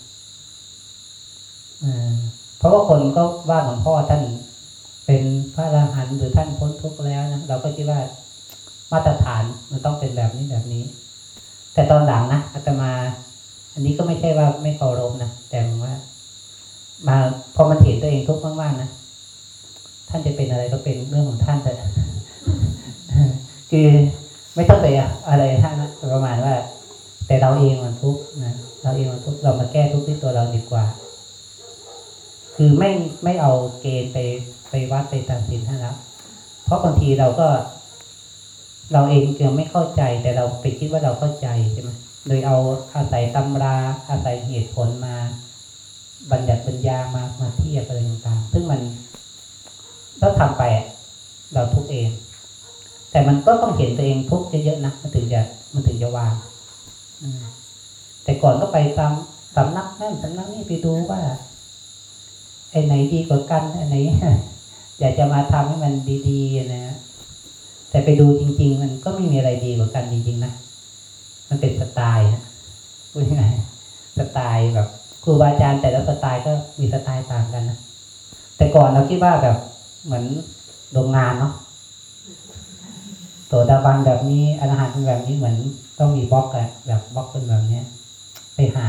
อ่าเพราะว่าคนก็ว่าหลวงพ่อท่านเป็นพระอรหันต์หรือท่านพ้นทุกข์แล้วนะเราก็คิดว่ามาตรฐานมันต้องเป็นแบบนี้แบบนี้ แต่ตอนหลังนะอาตมา อันนี้ก็ไม่ใช่ว่าไม่เคารพนะแต่ว่า มาพอมันเห็นตัวเองทุกข์มากๆนะท่านจะเป็นอะไรก็เป็นเรื่องของท่านแต่คือ ไม่ต้องไปอะไรท่านนะประมาณว่า แต่เราเองมันทุกข์นะเราเองมันทุกข์เรามาแก้ทุกข์ที่ตัวเราดีกว่า คือไม่ไม่เอาเกณฑ์ไปไปวัดไปตัดสินท่านแล้วเพราะบางทีเราก็ เราเองยังไม่เข้าใจ แต่เราไปคิดว่าเราเข้าใจใช่ไหมโดยเอาอาศัยตำราอาศัยเหตุผลมา บัญญัติปัญญามามาเทียบอะไรต่างๆซึ่งมันถ้าทำไปอะเราทุกข์เอง แต่มันก็ต้องเห็นตัวเองทุกข์เยอะๆนะมันถึงจะมันถึงจะวางแต่ก่อนก็ไปตามสำนักนั่นสำนักนี่ไปดูว่าไอ้ไหนดีกว่ากันไอ้ไหนอยากจะมาทำให้มันดีๆนะแต่ไปดูจริง ๆ มันก็ไม่มีอะไรดีกว่ากันจริงๆนะมันเป็นสไตล์นะพูดยังไงสไตล์แบบครูบาอาจารย์แต่ละสไตล์ก็มีสไตล์ต่างกันนะแต่ก่อนเราคิดว่าแบบเหมือนโรงงานเนาะ โสดาบันแบบนี้อรหันต์เป็นแบบนี้เหมือนต้องมีบล็อกอะแบบบล็อกเป็นแบบเนี้ย ไปหา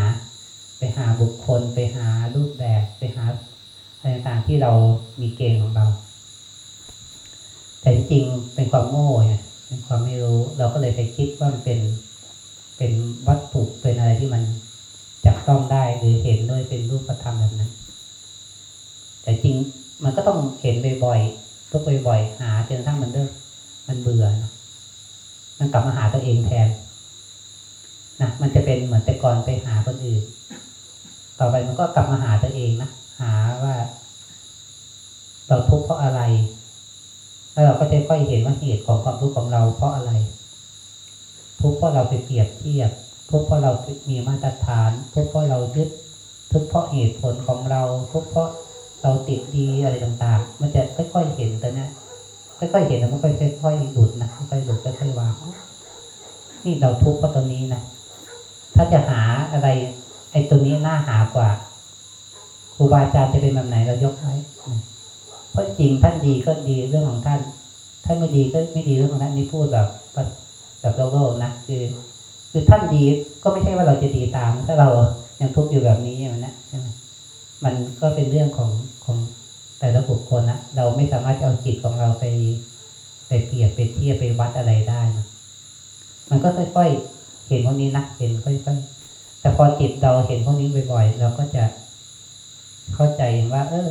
ไปหาบุคคล ไปหารูปแบบไปหาอะไรต่างที่เรามีเกณฑ์ของเรา แต่จริงเป็นความโง่ไงเป็นความไม่รู้ เราก็เลยไปคิดว่ามันเป็นเป็นวัตถุเป็นอะไรที่มันจับต้องได้หรือเห็นด้วยเป็นรูปธรรมแบบนั้น แต่จริงมันก็ต้องเห็นบ่อยๆทุกบ่อยๆหาจนกระทั่งมันเลิก มันเบื่อนะมันกลับมาหาตัวเองแทนนะมันจะเป็นเหมือนแต่ก่อนไปหาคนอื่น ต่อไปมันก็กลับมาหาตัวเองนะหาว่า เราทุกข์เพราะอะไร แล้วเราก็จะค่อยเห็นว่าเหตุของความทุกข์ของเราเพราะอะไร ทุกข์เพราะเราไปเปรียบเทียบ ทุกข์เพราะเรามีมาตรฐาน ทุกข์เพราะเรายึด ทุกข์เพราะเหตุผลของเรา ทุกข์เพราะเราติดดีอะไรต่างๆ มันจะค่อยๆเห็นต่เนี้ย ค่อยๆเห็นแล้วมันก็ค่อยๆหลุดนะค่อยๆหลุดค่อยๆวางนี่เราทุกข์เพราะตรงนี้นะถ้าจะหาอะไร ไอ้ตรงนี้น่าหากว่าครูบาอาจารย์จะเป็นแบบไหนเรายกไว้เพราะจริงท่านดีก็ดีเรื่องของท่านท่านไม่ดีก็ไม่ดีเรื่องของท่านนี่พูดแบบแบบโลกๆนะคือคือท่านดีก็ไม่ใช่ว่าเราจะดีตาม ถ้าเรายังทุกข์อยู่แบบนี้อย่างนั้นใช่ไหมมันก็เป็นเรื่องของ แต่ละบุคคลนะเราไม่สามารถจะเอาจิตของเราไปไปเปรียบไปเทียบไปวัดอะไรได้นะมันก็ค่อยๆเห็นพวกนี้นะเห็นค่อยๆแต่พอจิตเราเห็นพวกนี้บ่อยๆเราก็จะเข้าใจว่า เออ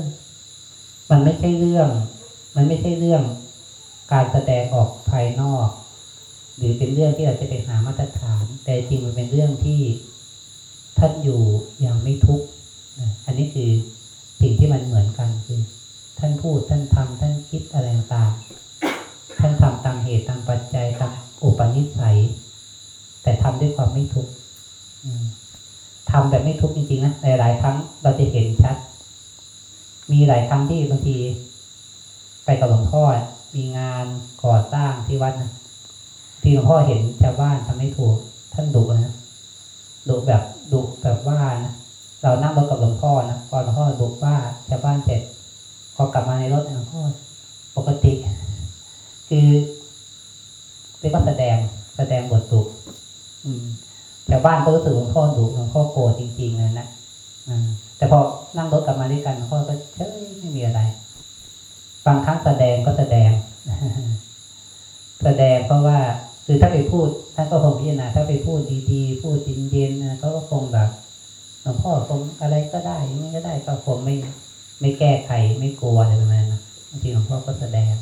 มันไม่ใช่เรื่อง มันไม่ใช่เรื่องการแสดงออกภายนอก หรือเป็นเรื่องที่เราจะไปหามาตรฐาน แต่จริงมันเป็นเรื่องที่ท่านอยู่อย่างไม่ทุกข์อันนี้คือสิ่งที่มันเหมือนกันคือ ท่านพูดท่านทำท่านคิดอะไรต่างๆท่านทำตามเหตุตามปัจจัยตามอุปนิสัย แต่ทำด้วยความไม่ทุกข์ทำแบบไม่ทุกข์จริงๆนะหลายๆครั้งเราจะเห็นชัด มีหลายครั้งที่บางที ไปกับหลวงพ่อมีงานก่อสร้างที่วัดนะที่หลวงพ่อเห็นชาวบ้านทำไม่ถูก ท่านดุนะดุแบบดุแบบว่านะเรานั่งรถกับหลวงพ่อนะพอหลวงพ่อดุว่าชาวบ้านเสร็จ พอกลับมาในรถหลวงพ่อปกติ คือเรียกว่าแสดงแสดงบทดุอืมชาวบ้านก็รู้สึกหลวงพ่อดุหลวงพ่อโกรธจริงๆเลยนะแต่พอนั่งรถกลับมาด้วยกันหลวงพ่อก็เฉยไม่มีอะไรบางครั้งแสดงก็แสดง แสดงเพราะว่าคือถ้าไปพูดท่านก็คงพิจารณาถ้าไปพูดดีๆ พูดเย็นๆนะเขาก็คงแบบหลวงพ่อคงอะไรก็ได้ยังไงก็ได้ก็คงไม่ ไม่แก้ไขไม่กลัวอะไรประมาณนั้นะบางทีหลวงพ่อก็แสดง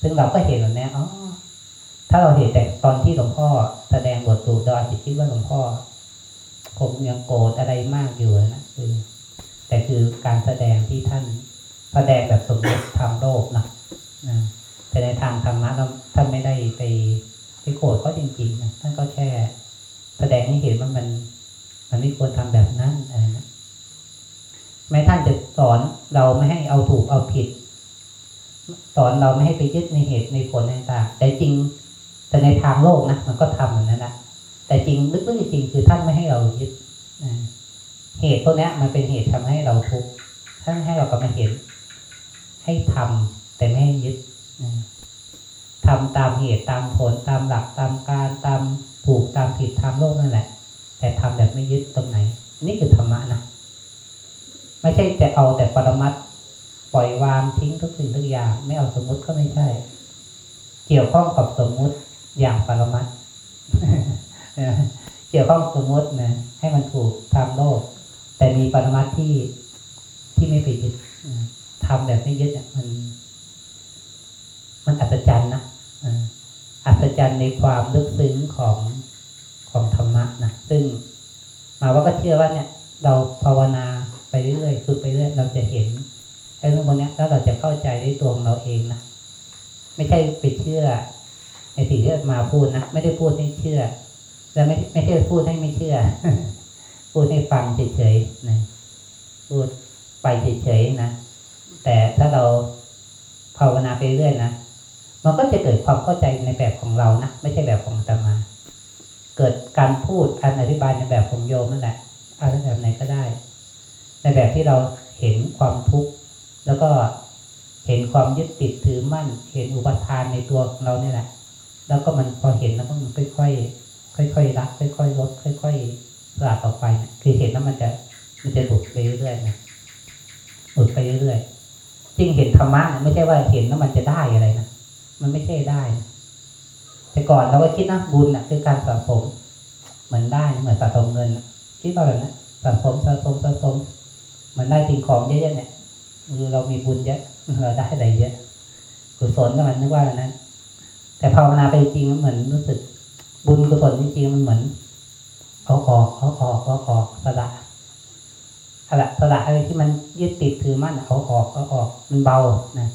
ซึ่งเราก็เห็นแบบนี้อ๋อถ้าเราเห็นแต่ตอนที่หลวงพ่อแสดงบทสูตรเราอาจจะคิดว่าหลวงพ่อคงยังโกรธอะไรมากอยู่นะคือ แต่คือการแสดงที่ท่านแสดงแบบสมมติทางโลกนะนะแต่ในทางธรรมะเราท่านไม่ได้ไปไปโกรธเขาจริงๆนะท่านก็แค่ แสดงให้เห็นว่ามัน มันไม่ควรทำแบบนั้นอะไรนะ แม้ท่านจะสอนเราไม่ให้เอาถูกเอาผิด สอนเราไม่ให้ไปยึดในเหตุในผลต่างๆแต่จริงแต่ในทางโลกนะมันก็ทำเหมือนนั้นนะแต่จริงลึกๆจริงคือท่านไม่ให้เรายึดเหตุพวกนี้มันเป็นเหตุทำให้เราทุกข์ท่านให้เรากลับมาเห็น ให้ทำแต่ไม่ให้ยึดนะทำตามเหตุตามผลตามหลักตามการตามถูกตามผิดตามโลกนั่นแหละ แต่ทำแบบไม่ยึดตรงไหน นี่คือธรรมะนะ ไม่ใช่แต่เอาแต่ปรมัตปล่อยวางทิ้งทุกสิ่งทุกอย่าง ไม่เอาสมมุติก็ไม่ใช่ เกี่ยวข้องกับสมมุติอย่างปรมัตเกี่ยวข้องสมมุตินะให้มันถูกทางโลก แต่มีปรมัตที่ที่ไม่ไปยึดทำแบบไม่ยึดเนี่ยมัน มันอัศจรรย์นะอัศจรรย์ในความลึกซึ้งของของธรรมะนะซึ่งมาว่าก็เชื่อว่าเนี่ย เราภาวนา ไปเรื่อยๆฝึกไปเรื่อยเราจะเห็นไอ้เรื่องพวกนี้แล้วเราจะเข้าใจได้ตัวของเราเองนะไม่ใช่ไปเชื่อในสิ่งที่มาพูดนะไม่ได้พูดให้เชื่อ และไม่ไม่ใช่พูดให้ไม่เชื่อ พูดให้ฟังเฉยๆนะพูดไปเฉยๆนะแต่ถ้าเราภาวนาไปเรื่อยนะมันก็จะเกิดความเข้าใจในแบบของเรานะไม่ใช่แบบของอาตมา เกิดการพูดการอธิบายในแบบของโยมนั่นแหละเอาแบบไหนก็ได้ ในแบบที่เราเห็นความทุกข์แล้วก็เห็นความยึดติดถือมั่น เห็นอุปทานในตัวของเราเนี่ยแหละ แล้วก็มันพอเห็นแล้วก็มันค่อยๆค่อยๆละค่อยๆลดค่อยๆสลัดออกไปคือเห็นแล้วมันจะมันจะหลุดไปเรื่อยๆนะหลุดไปเรื่อยๆจริงเห็นธรรมะไม่ใช่ว่าเห็นแล้วมันจะได้อะไรนะมันไม่ใช่ได้ แต่ก่อนเราก็คิดนะบุญนะคือการสะสมเหมือนได้เหมือนสะสมเงินคิดว่าแบบนั้นสะสมสะสมสะสม มันได้สิ่งของเยอะๆเนี่ยคือเรามีบุญเยอะเราได้อะไรเยอะกุศลก็มันนึกว่านั้น แต่ภาวนาไปจริงมันเหมือนรู้สึก บุญกุศลจริงๆมันเหมือนเอาออกเอาออกเอาออกสละสละสละอะไรที่มันยึดติดถือมั่นเอาออกเอาออก มันเบานะ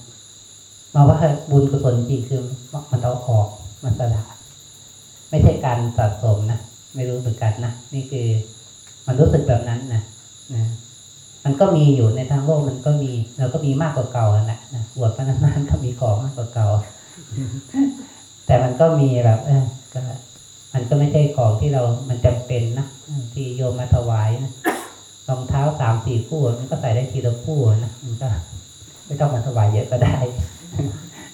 มาว่าบุญกุศลจริงคือมันเอาออกมันสละไม่ใช่การสะสมนะไม่รู้เหมือนกันนะนี่คือ มันรู้สึกแบบนั้นนะนะ มันก็มีอยู่ในทางโลกมันก็มีเราก็มีมากกว่าเก่าแหละนะบวชมานานก็มีของมากกว่าเก่า แต่มันก็มีแบบเออก็มันก็ไม่ใช่ของที่เรา มันจำเป็นนะที่โยมมาถวายนะรองเท้าสามสี่คู่มันก็ใส่ได้ทีละคู่นะมันก็ ไม่ต้องมาถวายเยอะก็ได้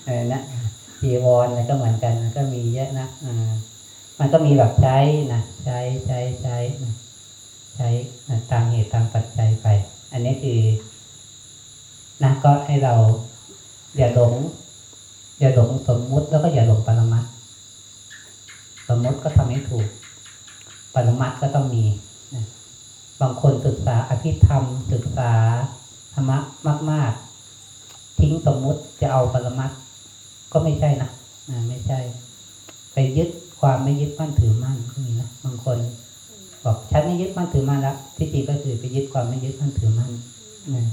เออนะจีวรเนี่ยก็เหมือนกันก็มีเยอะนะอ่ามันก็มีแบบใช้นะใช้ใช้ใช้ใช้ตามเหตุตามปัจจัยไป อันนี้คือนะก็ให้เราอย่าหลง อย่าหลงสมมุติแล้วก็อย่าหลงปรมัตสมมุติก็ทำให้ถูก ปรมัตก็ต้องมีนะบางคนศึกษาอภิธรรม ศึกษาธรรมะมาก ๆ ทิ้งสมมุติจะเอาปรมัตก็ไม่ใช่นะนะไม่ใช่ ไปยึดความไม่ยึดมั่นถือมั่นก็มีนะบางคน บอกฉันไม่ยึดมั่นถือมั่นแล้วที่จริงก็คือไปยึดความไม่ยึดมั่นถือมั่นนะ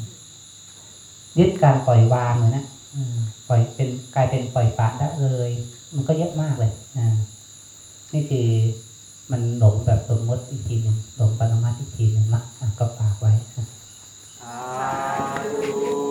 ยึดการปล่อยวางเลยนะอืมปล่อยเป็นกลายเป็นปล่อยปละละเลย มันก็เยอะมากเลยนะนี่คือมันหลงแบบสมมติอีกทีหนึ่งหลงปรมัตถ์อีกทีหนึ่งนะอะก็ฝากไว้สาธุ